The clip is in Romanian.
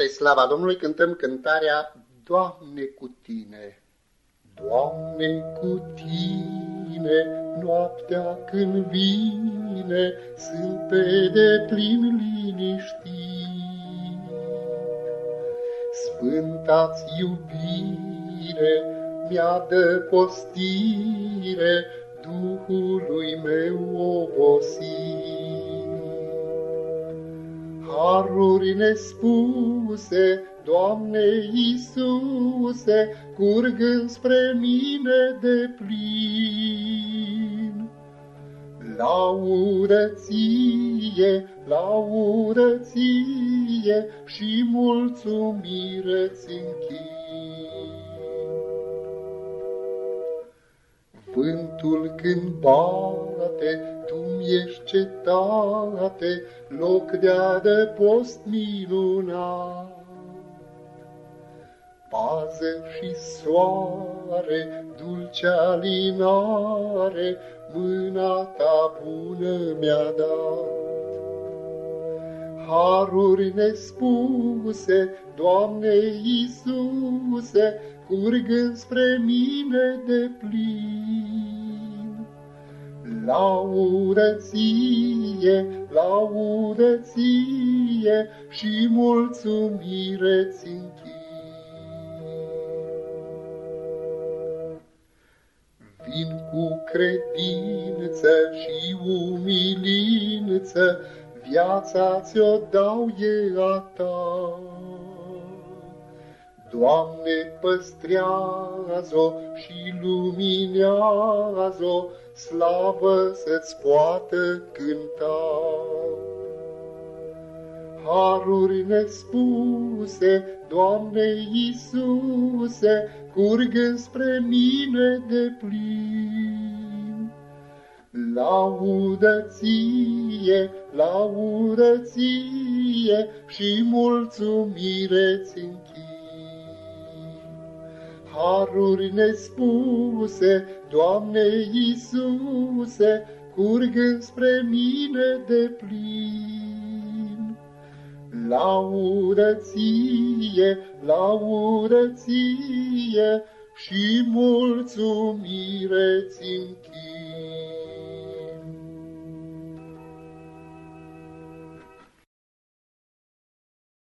Spre slava Domnului cântăm cântarea Doamne cu tine. Doamne cu tine, noaptea când vine, sunt pe deplin liniștit. Sfânta-ți iubire mi-a de postire Duhului meu obosit haruri nespuse, Doamne Iisuse, curgând spre mine de plin. Laudă ție, laudă ție și mulțumire-ți închin. Vântul când bate, tu ești cetate, loc de adăpost minunat. Pază și soare, dulce alinare, mâna ta bună mi-a dat. Haruri nespuse, Doamne Iisuse, curgând spre mine de plin. Laudă ție, laudă ție și mulțumire ți Vin cu credință și umilință, viața ți-o dau e a ta. Doamne, păstrează-o și luminează-o, slavă să-ți poată cânta. Haruri nespuse, Doamne Iisuse, curgând spre mine de plin. Laudă ție, laudă ție și mulțumire ți haruri nespuse, Doamne Iisuse, curgând spre mine de plin. Laudă ție, laudă ție și mulțumire ți